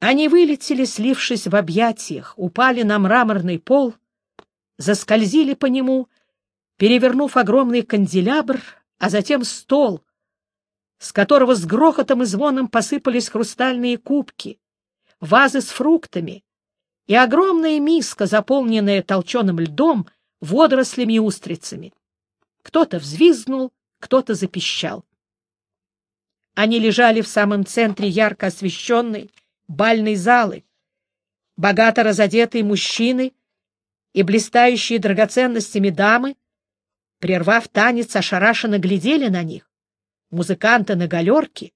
Они вылетели, слившись в объятиях, упали на мраморный пол, заскользили по нему, перевернув огромный канделябр, а затем стол, с которого с грохотом и звоном посыпались хрустальные кубки, вазы с фруктами и огромная миска, заполненная толченым льдом, водорослями и устрицами. Кто-то взвизгнул, кто-то запищал. Они лежали в самом центре ярко освещенной бальной залы. Богато разодетые мужчины и блистающие драгоценностями дамы, прервав танец, ошарашенно глядели на них. Музыканты на галерке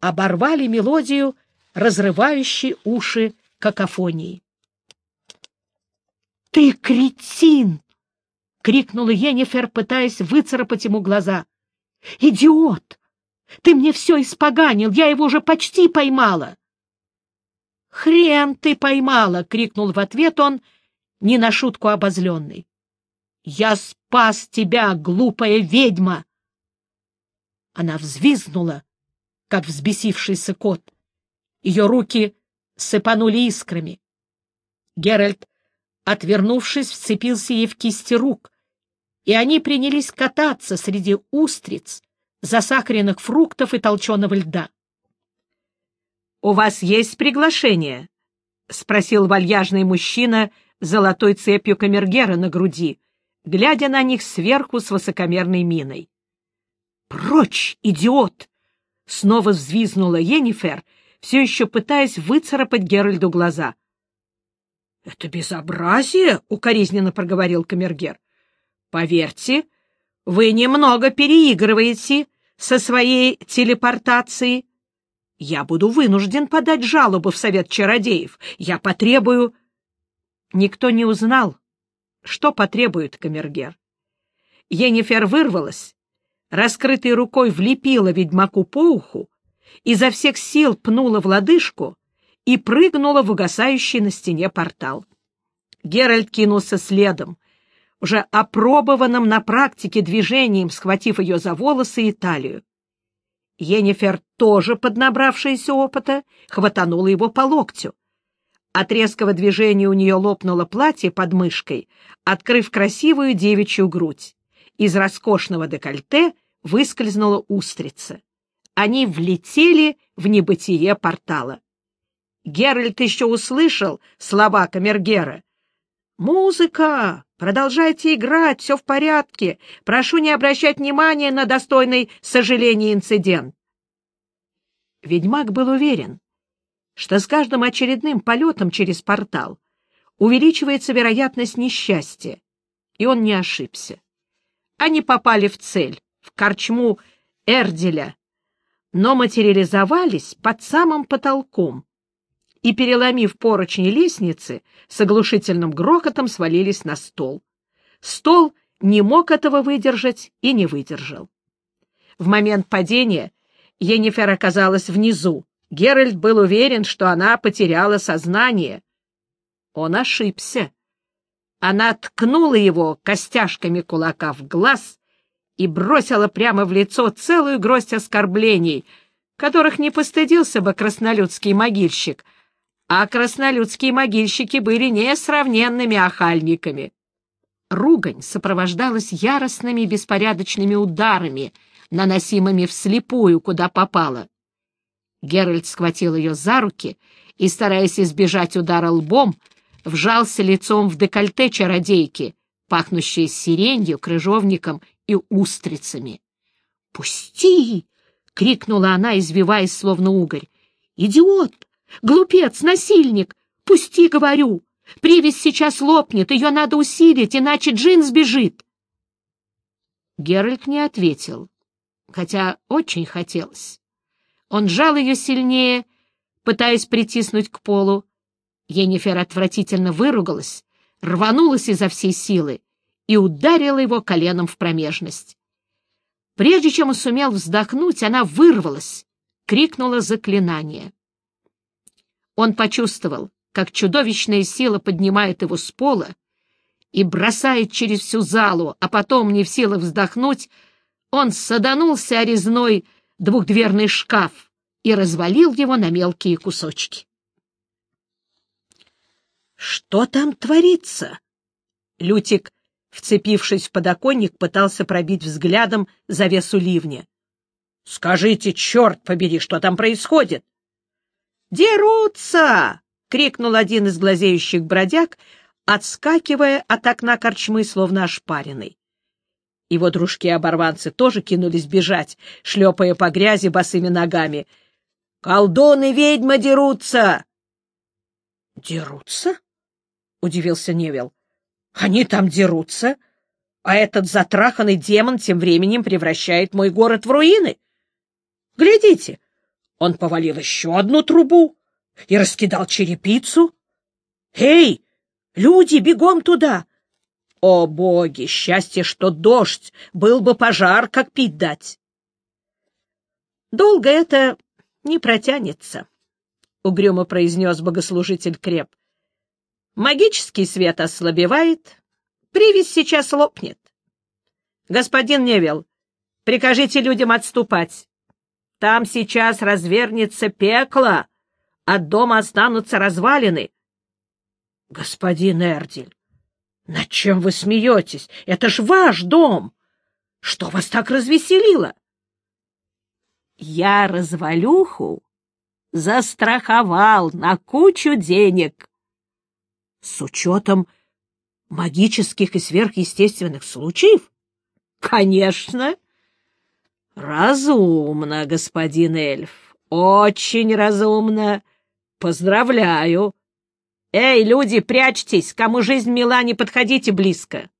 оборвали мелодию, разрывающей уши какофонии. — Ты кретин! — крикнула Енифер, пытаясь выцарапать ему глаза. — Идиот! Ты мне все испоганил, я его уже почти поймала. — Хрен ты поймала! — крикнул в ответ он, не на шутку обозленный. — Я спас тебя, глупая ведьма! Она взвизгнула, как взбесившийся кот. Ее руки сыпанули искрами. Геральт, отвернувшись, вцепился ей в кисти рук, и они принялись кататься среди устриц, засахаренных фруктов и толченого льда. — У вас есть приглашение? — спросил вальяжный мужчина золотой цепью камергера на груди, глядя на них сверху с высокомерной миной. — Прочь, идиот! — снова взвизгнула Енифер, все еще пытаясь выцарапать Геральду глаза. — Это безобразие! — укоризненно проговорил камергер. — Поверьте, вы немного переигрываете со своей телепортацией. Я буду вынужден подать жалобу в Совет Чародеев. Я потребую... Никто не узнал, что потребует камергер. Енифер вырвалась, раскрытой рукой влепила ведьмаку по уху, изо всех сил пнула в лодыжку и прыгнула в угасающий на стене портал. Геральт кинулся следом, уже опробованным на практике движением, схватив ее за волосы и талию. Енифер, тоже поднабравшаяся опыта, хватанула его по локтю. От резкого движения у нее лопнуло платье под мышкой, открыв красивую девичью грудь. Из роскошного декольте выскользнула устрица. Они влетели в небытие портала. Геральт еще услышал слова Камергера. «Музыка! Продолжайте играть, все в порядке. Прошу не обращать внимания на достойный сожаления инцидент». Ведьмак был уверен, что с каждым очередным полетом через портал увеличивается вероятность несчастья, и он не ошибся. Они попали в цель, в корчму Эрделя, но материализовались под самым потолком, и, переломив поручни лестницы, с оглушительным грохотом свалились на стол. Стол не мог этого выдержать и не выдержал. В момент падения Енифер оказалась внизу. Геральт был уверен, что она потеряла сознание. Он ошибся. Она ткнула его костяшками кулака в глаз и бросила прямо в лицо целую гроздь оскорблений, которых не постыдился бы краснолюдский могильщик — а краснолюдские могильщики были несравненными охальниками. Ругань сопровождалась яростными беспорядочными ударами, наносимыми вслепую, куда попало. Геральт схватил ее за руки и, стараясь избежать удара лбом, вжался лицом в декольте чародейки, пахнущее сиренью, крыжовником и устрицами. «Пусти!» — крикнула она, извиваясь, словно угорь. «Идиот! Глупец, насильник! Пусти, говорю! Привязь сейчас лопнет, ее надо усилить, иначе Джин сбежит!» Геральт не ответил, хотя очень хотелось. Он сжал ее сильнее, пытаясь притиснуть к полу. Енифер отвратительно выругалась, рванулась изо всей силы и ударила его коленом в промежность. Прежде чем он сумел вздохнуть, она вырвалась, крикнула заклинание. Он почувствовал, как чудовищная сила поднимает его с пола и бросает через всю залу, а потом, не в силах вздохнуть, он саданулся о резной двухдверный шкаф и развалил его на мелкие кусочки. Что там творится? Лютик, вцепившись в подоконник, пытался пробить взглядом завесу ливня. — Скажите, черт побери, что там происходит? — Дерутся! — крикнул один из глазеющих бродяг, отскакивая от окна корчмы, словно ошпаренный. Его дружки-оборванцы тоже кинулись бежать, шлепая по грязи босыми ногами. «Колдун и ведьма дерутся!» «Дерутся?» — удивился Невил. «Они там дерутся, а этот затраханный демон тем временем превращает мой город в руины. Глядите, он повалил еще одну трубу и раскидал черепицу. Эй, люди, бегом туда! О, боги, счастье, что дождь, был бы пожар, как пить дать. Долго это не протянется, — угрюмо произнес богослужитель Креп. Магический свет ослабевает, привязь сейчас лопнет. Господин Невел, прикажите людям отступать. Там сейчас развернется пекло, от дома останутся развалины. Господин Эрдиль, над чем вы смеетесь? Это ж ваш дом! Что вас так развеселило? Я развалюху застраховал на кучу денег. С учетом магических и сверхъестественных случаев? Конечно. Разумно, господин эльф, очень разумно. Поздравляю. «Эй, люди, прячьтесь! Кому жизнь мила, не подходите близко!»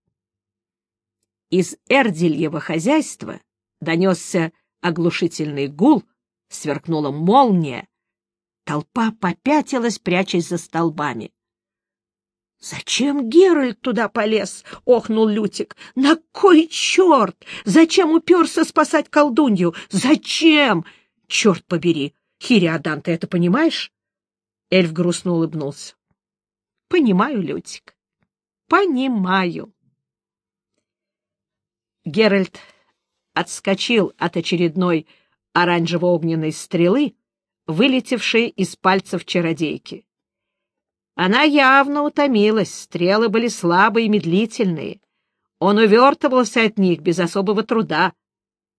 Из Эрдельева хозяйства донесся оглушительный гул, сверкнула молния. Толпа попятилась, прячась за столбами. — Зачем Геральт туда полез? — охнул Лютик. — На кой черт? Зачем уперся спасать колдунью? Зачем? Черт побери! Хириадан, ты это понимаешь? Эльф грустно улыбнулся. — Понимаю, Лютик, понимаю. Геральт отскочил от очередной оранжево-огненной стрелы, вылетевшей из пальцев чародейки. Она явно утомилась, стрелы были слабые и медлительные. Он увертывался от них без особого труда.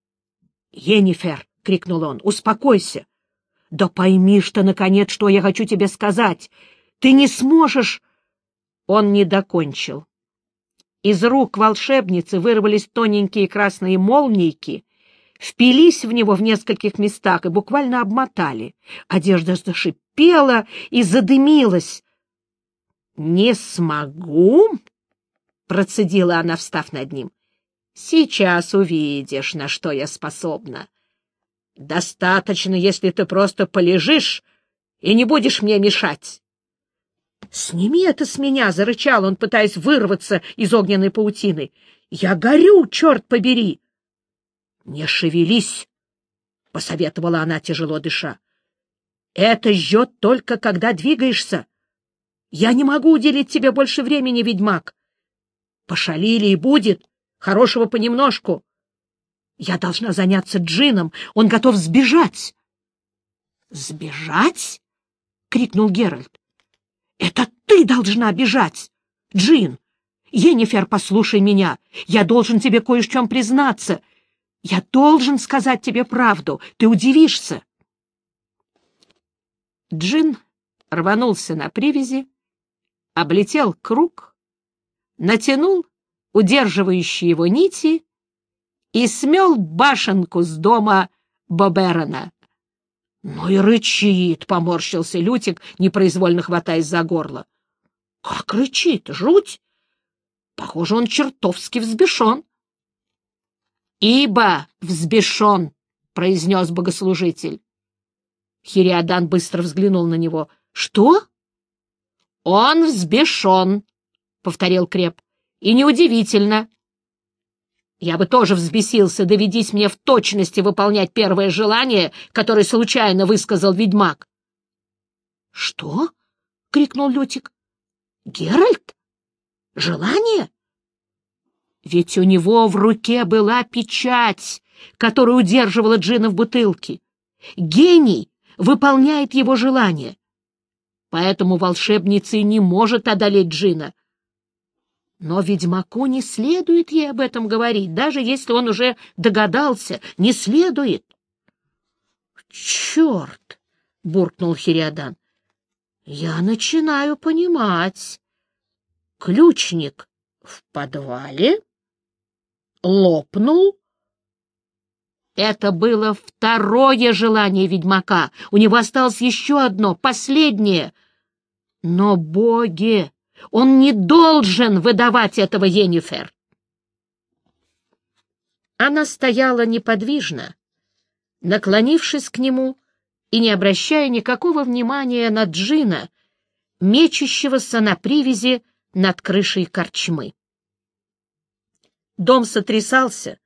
— Енифер! — крикнул он. — Успокойся! Да пойми что, наконец, что я хочу тебе сказать! Ты не сможешь...» Он не докончил. Из рук волшебницы вырвались тоненькие красные молнийки, впились в него в нескольких местах и буквально обмотали. Одежда зашипела и задымилась. «Не смогу?» — процедила она, встав над ним. «Сейчас увидишь, на что я способна. Достаточно, если ты просто полежишь и не будешь мне мешать». «Сними это с меня!» — зарычал он, пытаясь вырваться из огненной паутины. «Я горю, черт побери!» «Не шевелись!» — посоветовала она, тяжело дыша. «Это жжет только, когда двигаешься. Я не могу уделить тебе больше времени, ведьмак. Пошалили и будет, хорошего понемножку. Я должна заняться Джином, он готов сбежать». «Сбежать?» — крикнул Геральт. Это ты должна бежать! Джин! Енифер, послушай меня! Я должен тебе кое в чем признаться. Я должен сказать тебе правду. Ты удивишься. Джин рванулся на привязи, облетел круг, натянул удерживающие его нити и смел башенку с дома Боберона. Ну и рычит, — поморщился Лютик, непроизвольно хватаясь за горло. — Как рычит? Жуть! Похоже, он чертовски взбешен. — Ибо взбешен, — произнес богослужитель. Хириадан быстро взглянул на него. — Что? — Он взбешен, — повторил Креп. — И неудивительно. Я бы тоже взбесился, доведись мне в точности выполнять первое желание, которое случайно высказал ведьмак. — Что? — крикнул Лютик. — Геральт? Желание? Ведь у него в руке была печать, которую удерживала Джина в бутылке. Гений выполняет его желание. Поэтому волшебница и не может одолеть Джина. Но ведьмаку не следует ей об этом говорить, даже если он уже догадался, не следует. — Черт! — буркнул Хириадан. — Я начинаю понимать. Ключник в подвале лопнул. Это было второе желание ведьмака. У него осталось еще одно, последнее. Но, боги, он не должен выдавать этого Енифер. Она стояла неподвижно, наклонившись к нему и не обращая никакого внимания на Джина, мечущегося на привязи над крышей корчмы. Дом сотрясался,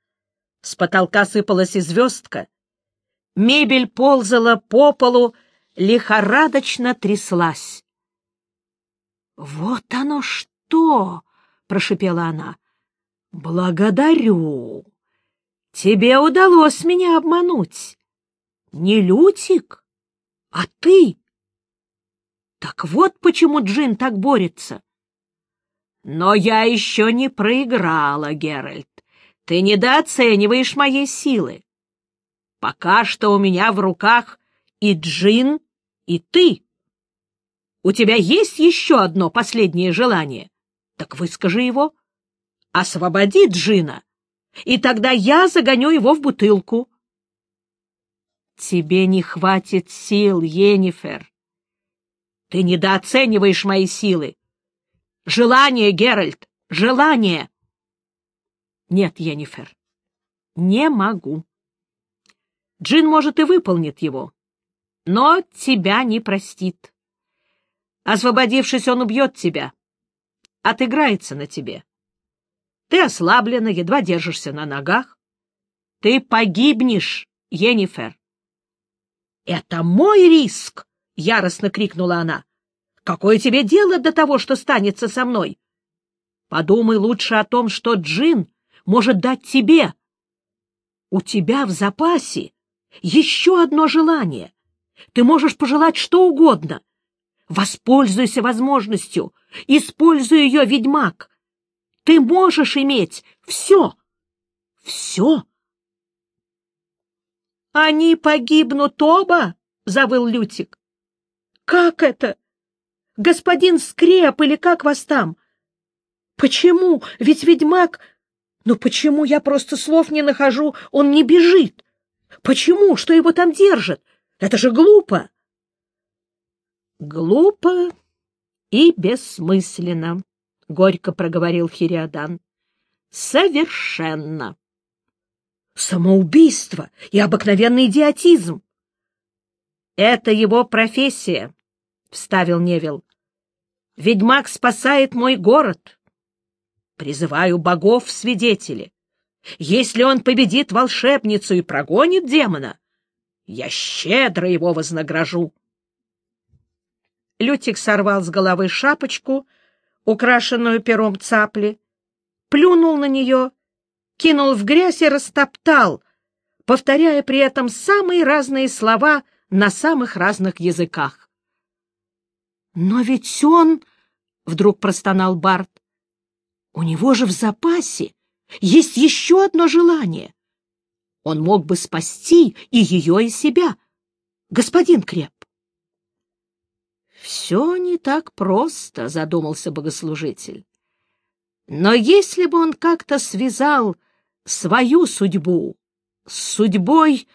с потолка сыпалась и звездка, мебель ползала по полу, лихорадочно тряслась. — Вот оно что! — прошепела она. — Благодарю. Тебе удалось меня обмануть. Не Лютик, а ты. Так вот почему Джин так борется. Но я еще не проиграла, Геральт. Ты недооцениваешь моей силы. Пока что у меня в руках и Джин, и ты. У тебя есть еще одно последнее желание? Так выскажи его. Освободи Джина, и тогда я загоню его в бутылку. Тебе не хватит сил, Енифер. Ты недооцениваешь мои силы. Желание, Геральт, желание. Нет, Енифер, не могу. Джин, может, и выполнит его, но тебя не простит. Освободившись, он убьет тебя, отыграется на тебе. Ты ослаблена, едва держишься на ногах. Ты погибнешь, Енифер. — Это мой риск! — яростно крикнула она. Какое тебе дело до того, что станется со мной? Подумай лучше о том, что Джин может дать тебе. У тебя в запасе еще одно желание. Ты можешь пожелать что угодно. Воспользуйся возможностью, используй ее, ведьмак. Ты можешь иметь все. Все. Они погибнут оба, — завыл Лютик. Как это? господин Скреп или как вас там? Почему? Ведь ведьмак... Ну почему я просто слов не нахожу, он не бежит? Почему? Что его там держат? Это же глупо. Глупо и бессмысленно, — горько проговорил Хириадан. Совершенно. Самоубийство и обыкновенный идиотизм. Это его профессия, — вставил Невил. Ведьмак спасает мой город. Призываю богов в свидетели. Если он победит волшебницу и прогонит демона, я щедро его вознагражу. Лютик сорвал с головы шапочку, украшенную пером цапли, плюнул на нее, кинул в грязь и растоптал, повторяя при этом самые разные слова на самых разных языках. Но ведь он — вдруг простонал Барт. «У него же в запасе есть еще одно желание. Он мог бы спасти и ее, и себя. Господин Креп». «Все не так просто», — задумался богослужитель. «Но если бы он как-то связал свою судьбу с судьбой...»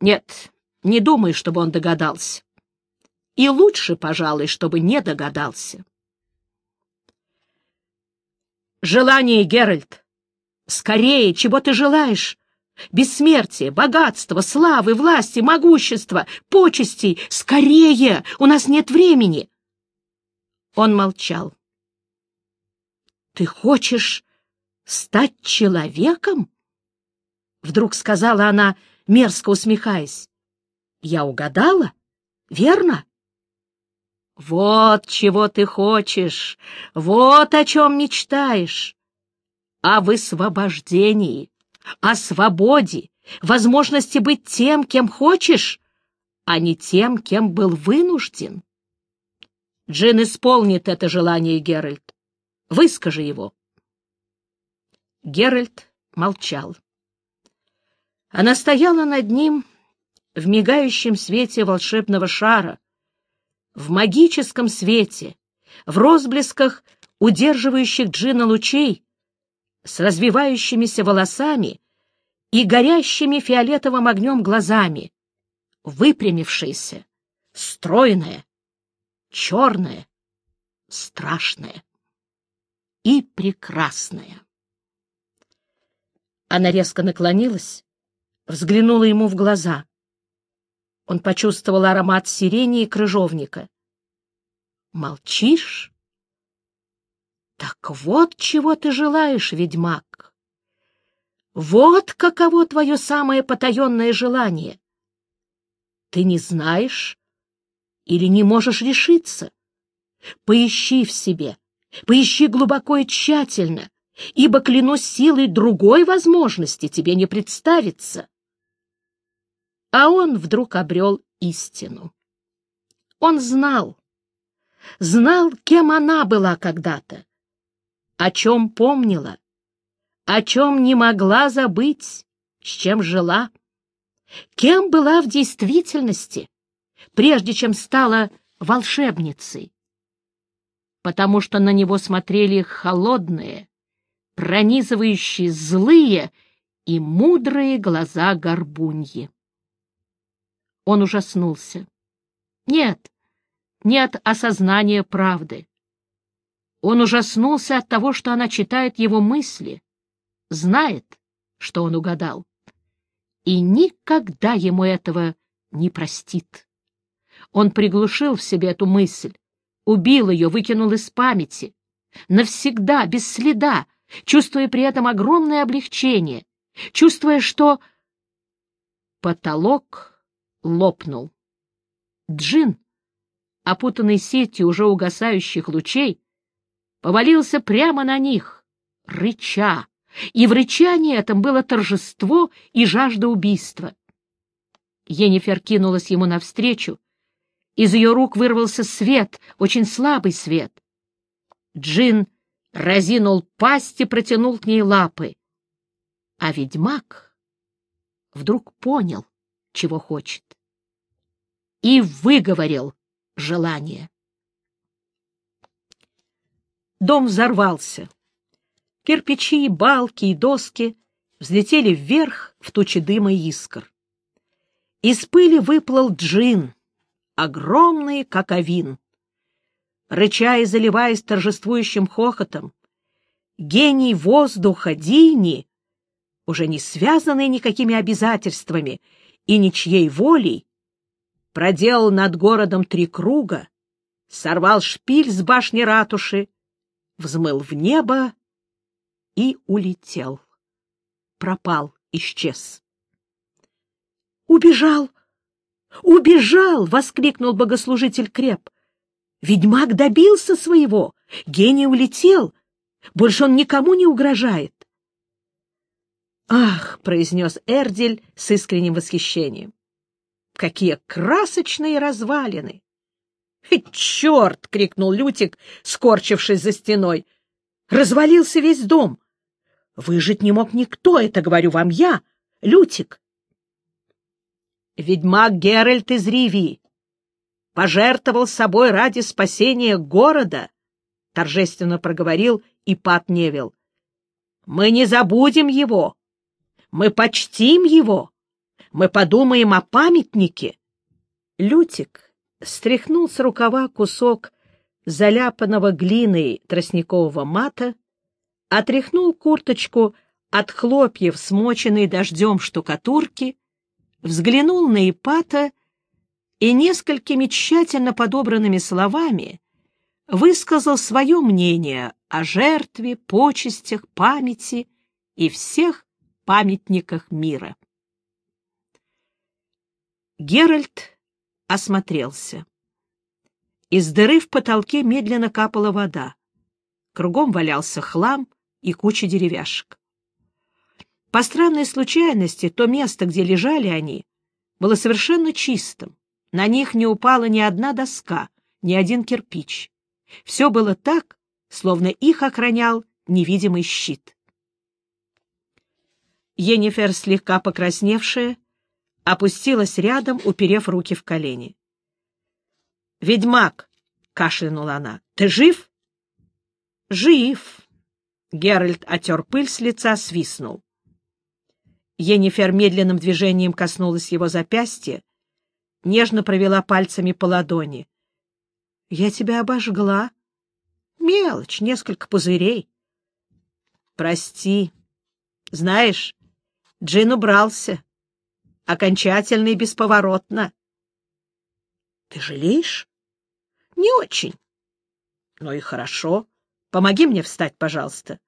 «Нет, не думай, чтобы он догадался. И лучше, пожалуй, чтобы не догадался». Желание, Геральт! Скорее, чего ты желаешь? Бессмертие, богатство, славы, власти, могущества, почестей! Скорее! У нас нет времени!» Он молчал. «Ты хочешь стать человеком?» Вдруг сказала она, мерзко усмехаясь. «Я угадала? Верно?» Вот чего ты хочешь, вот о чем мечтаешь. О высвобождении, о свободе, возможности быть тем, кем хочешь, а не тем, кем был вынужден. Джин исполнит это желание, Геральт. Выскажи его. Геральт молчал. Она стояла над ним в мигающем свете волшебного шара, в магическом свете, в розблесках удерживающих Джина лучей, с развивающимися волосами и горящими фиолетовым огнем глазами, выпрямившаяся, стройная, черная, страшная и прекрасная. Она резко наклонилась, взглянула ему в глаза. Он почувствовал аромат сирени и крыжовника. «Молчишь? Так вот чего ты желаешь, ведьмак. Вот каково твое самое потаенное желание. Ты не знаешь или не можешь решиться. Поищи в себе, поищи глубоко и тщательно, ибо, клянусь силой, другой возможности тебе не представится. А он вдруг обрел истину. Он знал, знал, кем она была когда-то, о чем помнила, о чем не могла забыть, с чем жила, кем была в действительности, прежде чем стала волшебницей, потому что на него смотрели холодные, пронизывающие злые и мудрые глаза горбуньи. Он ужаснулся. Нет, нет осознания правды. Он ужаснулся от того, что она читает его мысли, знает, что он угадал, и никогда ему этого не простит. Он приглушил в себе эту мысль, убил ее, выкинул из памяти, навсегда, без следа, чувствуя при этом огромное облегчение, чувствуя, что потолок лопнул. Джин, опутанный сетью уже угасающих лучей, повалился прямо на них, рыча, и в рычании этом было торжество и жажда убийства. Енифер кинулась ему навстречу. Из ее рук вырвался свет, очень слабый свет. Джин разинул пасть и протянул к ней лапы. А ведьмак вдруг понял, чего хочет, и выговорил желание. Дом взорвался. Кирпичи, балки и доски взлетели вверх в тучи дыма и искр. Из пыли выплыл джин, огромный, как овин рыча и заливаясь торжествующим хохотом, гений воздуха Дини, уже не связанный никакими обязательствами и ничьей волей, проделал над городом три круга, сорвал шпиль с башни ратуши, взмыл в небо и улетел. Пропал, исчез. «Убежал! Убежал!» — воскликнул богослужитель Креп. Ведьмак добился своего, гений улетел, больше он никому не угрожает. «Ах!» — произнес Эрдель с искренним восхищением. «Какие красочные развалины!» «Черт!» — крикнул Лютик, скорчившись за стеной. «Развалился весь дом! Выжить не мог никто, это говорю вам я, Лютик!» «Ведьмак Геральт из Риви пожертвовал собой ради спасения города, — торжественно проговорил Ипат Невил. — Мы не забудем его. Мы почтим его. Мы подумаем о памятнике. Лютик стряхнул с рукава кусок заляпанного глиной тростникового мата, отряхнул курточку от хлопьев, смоченной дождем штукатурки, взглянул на Ипата и несколькими тщательно подобранными словами высказал свое мнение о жертве, почестях, памяти и всех памятниках мира. Геральт осмотрелся. Из дыры в потолке медленно капала вода. Кругом валялся хлам и куча деревяшек. По странной случайности, то место, где лежали они, было совершенно чистым. На них не упала ни одна доска, ни один кирпич. Все было так, словно их охранял невидимый щит. Енифер, слегка покрасневшая, опустилась рядом, уперев руки в колени. — Ведьмак! — кашлянула она. — Ты жив? — Жив! — Геральт отер пыль с лица, свистнул. Енифер медленным движением коснулась его запястья, нежно провела пальцами по ладони. — Я тебя обожгла. Мелочь, несколько пузырей. — Прости. Знаешь, Джин убрался. Окончательно и бесповоротно. — Ты жалеешь? — Не очень. — Ну и хорошо. Помоги мне встать, пожалуйста.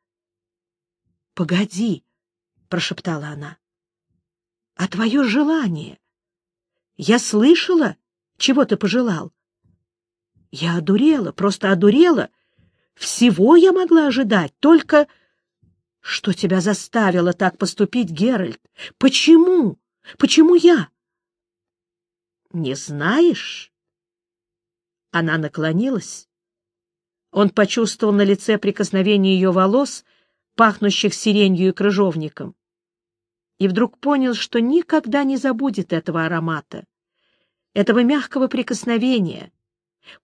— Погоди, — прошептала она. — А твое желание? Я слышала, чего ты пожелал. Я одурела, просто одурела. Всего я могла ожидать, только... Что тебя заставило так поступить, Геральт? Почему? Почему я? Не знаешь? Она наклонилась. Он почувствовал на лице прикосновение ее волос, пахнущих сиренью и крыжовником. И вдруг понял, что никогда не забудет этого аромата, этого мягкого прикосновения.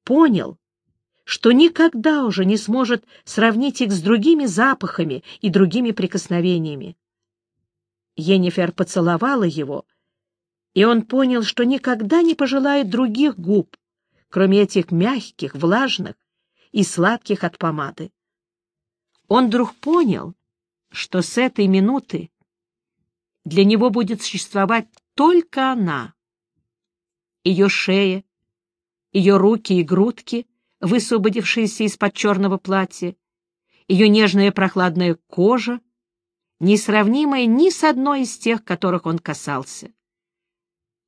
Понял, что никогда уже не сможет сравнить их с другими запахами и другими прикосновениями. Енифер поцеловала его, и он понял, что никогда не пожелает других губ, кроме этих мягких, влажных и сладких от помады. Он вдруг понял, что с этой минуты для него будет существовать только она. Ее шея, ее руки и грудки — высвободившаяся из-под черного платья, ее нежная прохладная кожа, несравнимая ни с одной из тех, которых он касался.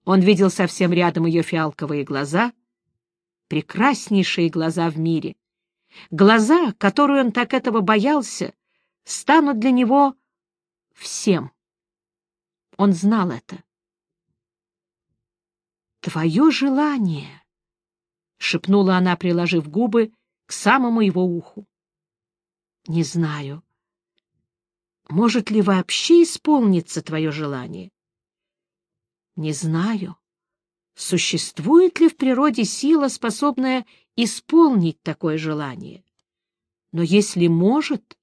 Он видел совсем рядом ее фиалковые глаза, прекраснейшие глаза в мире. Глаза, которые он так этого боялся, станут для него всем. Он знал это. «Твое желание», — шепнула она, приложив губы к самому его уху. — Не знаю. Может ли вообще исполниться твое желание? — Не знаю. Существует ли в природе сила, способная исполнить такое желание? Но если может,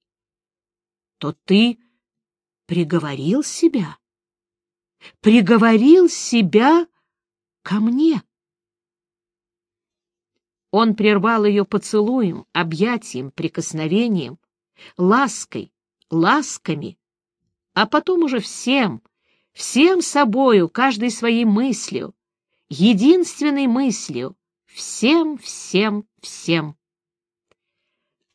то ты приговорил себя, приговорил себя ко мне. Он прервал ее поцелуем, объятием, прикосновением, лаской, ласками, а потом уже всем, всем собою, каждой своей мыслью, единственной мыслью, всем, всем, всем.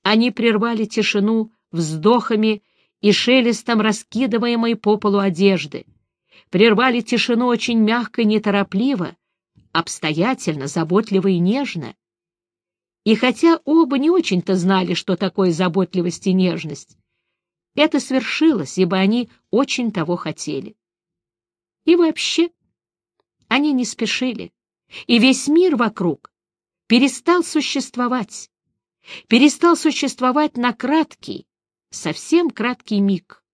Они прервали тишину вздохами и шелестом раскидываемой по полу одежды, прервали тишину очень мягко и неторопливо, обстоятельно, заботливо и нежно, и хотя оба не очень-то знали, что такое заботливость и нежность, это свершилось, ибо они очень того хотели. И вообще, они не спешили, и весь мир вокруг перестал существовать, перестал существовать на краткий, совсем краткий миг.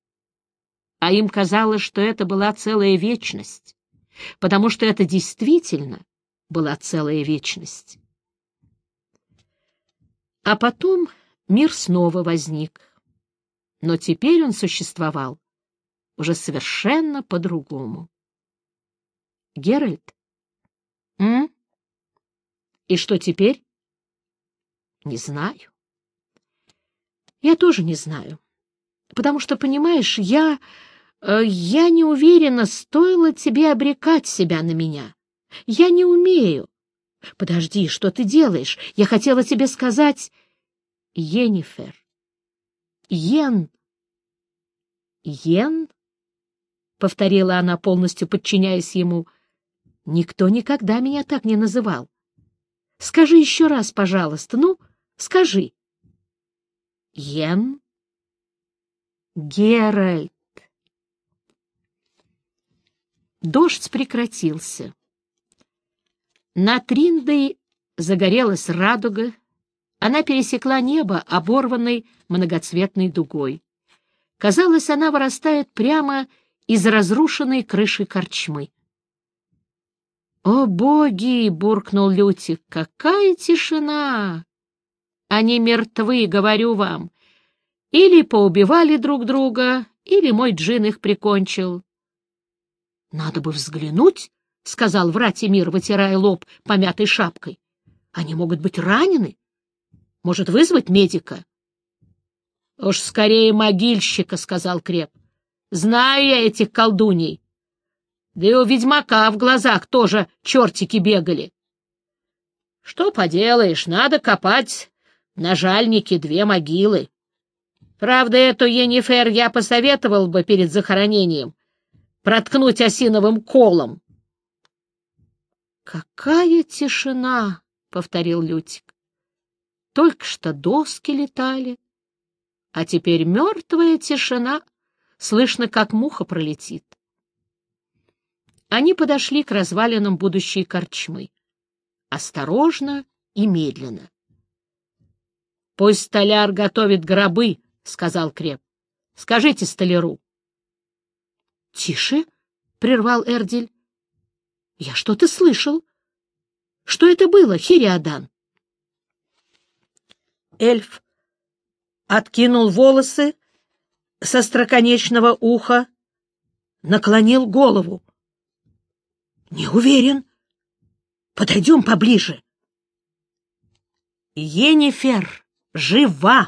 А им казалось, что это была целая вечность, потому что это действительно была целая вечность. А потом мир снова возник. Но теперь он существовал уже совершенно по-другому. Геральт? М? И что теперь? Не знаю. Я тоже не знаю. Потому что, понимаешь, я... Э, я не уверена, стоило тебе обрекать себя на меня. Я не умею. Подожди, что ты делаешь? Я хотела тебе сказать... Енифер. Йен. Йен? Повторила она, полностью подчиняясь ему. Никто никогда меня так не называл. Скажи еще раз, пожалуйста, ну, скажи. Йен? Геральт. Дождь прекратился. Над Риндой загорелась радуга, она пересекла небо, оборванной многоцветной дугой. Казалось, она вырастает прямо из разрушенной крыши корчмы. «О, боги!» — буркнул Лютик. «Какая тишина! Они мертвы, говорю вам. Или поубивали друг друга, или мой джин их прикончил». «Надо бы взглянуть», — сказал Вратимир, вытирая лоб помятой шапкой. «Они могут быть ранены. Может, вызвать медика?» «Уж скорее могильщика», — сказал Креп. «Знаю я этих колдуней. Да и у ведьмака в глазах тоже чертики бегали. Что поделаешь, надо копать на жальнике две могилы. Правда, эту Енифер я посоветовал бы перед захоронением проткнуть осиновым колом. «Какая тишина!» — повторил Лютик. «Только что доски летали, а теперь мертвая тишина, слышно, как муха пролетит. Они подошли к развалинам будущей корчмы. Осторожно и медленно. — Пусть столяр готовит гробы, — сказал Креп. — Скажите столяру. — Тише, — прервал Эрдиль. — Я что-то слышал. Что это было, Хириадан? Эльф откинул волосы со строконечного уха, наклонил голову. Не уверен. Подойдем поближе. Енифер жива,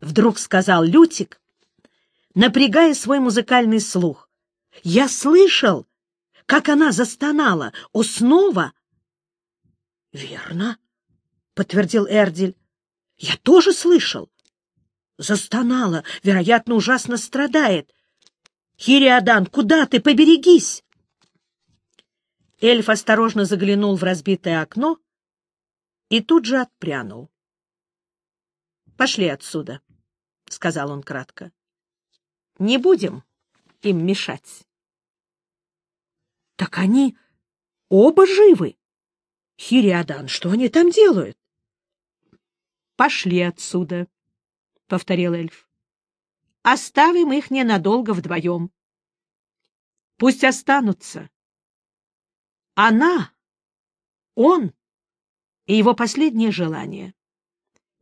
вдруг сказал Лютик, напрягая свой музыкальный слух. Я слышал, как она застонала. О, снова? Верно, подтвердил Эрдиль. Я тоже слышал. Застонала, вероятно, ужасно страдает. Хириадан, куда ты? Поберегись! Эльф осторожно заглянул в разбитое окно и тут же отпрянул. — Пошли отсюда, — сказал он кратко. — Не будем им мешать. — Так они оба живы. Хириадан, что они там делают? — Пошли отсюда, — повторил эльф. — Оставим их ненадолго вдвоем. Пусть останутся она, он и его последнее желание.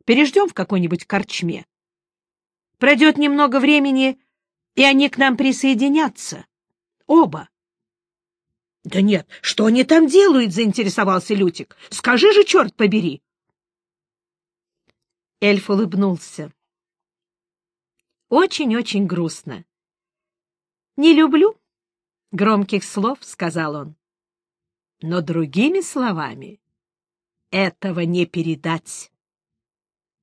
Переждем в какой-нибудь корчме. Пройдет немного времени, и они к нам присоединятся. Оба. — Да нет, что они там делают? — заинтересовался Лютик. — Скажи же, черт побери! Эльф улыбнулся. Очень-очень грустно. — Не люблю громких слов, — сказал он. Но другими словами этого не передать.